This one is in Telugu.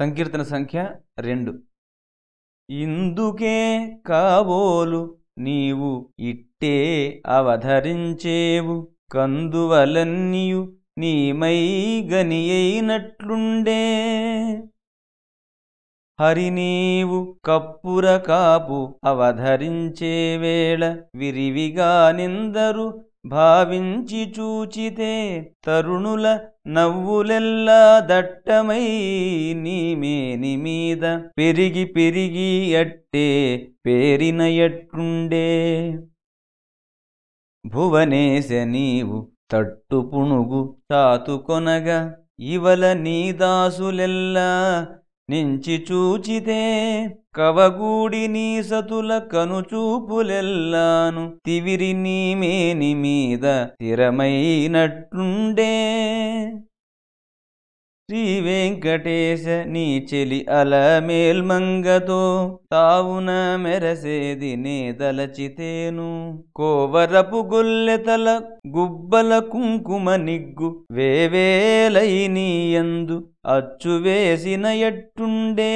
సంకీర్తన సంఖ్య రెండు. ఇందుకే కాబోలు నీవు ఇట్టే అవధరించేవు. కందువలన్నీయు నీమై గనియైనట్లుండే హరి నీవు కప్పుర కాపు అవధరించే వేళ విరివిగా నిందరు భావించి చూచితే తరుణుల నవ్వులెల్లా దట్టమై నీమేని మీద పెరిగి పెరిగి అట్టే పేరిన ఎట్టుండే. భువనేశ నీవు తట్టు పుణుగు చాతుకొనగా ఇవల నీదాసులెల్లా నించి చూచితే కవగూడి నీ సతుల కనుచూపులెల్లాను. తివిరి నీమేని మీద స్థిరమైనట్లుండే. శ్రీ వెంకటేశ నీ చెలి అల మేల్మంగతో తావున మెరసేది నే దలచితేను కోవరపు గొల్లెతల గుబ్బల కుంకుమ నిగ్గు వేవేలై నీయందు అచ్చు వేసిన ఎట్టుండే.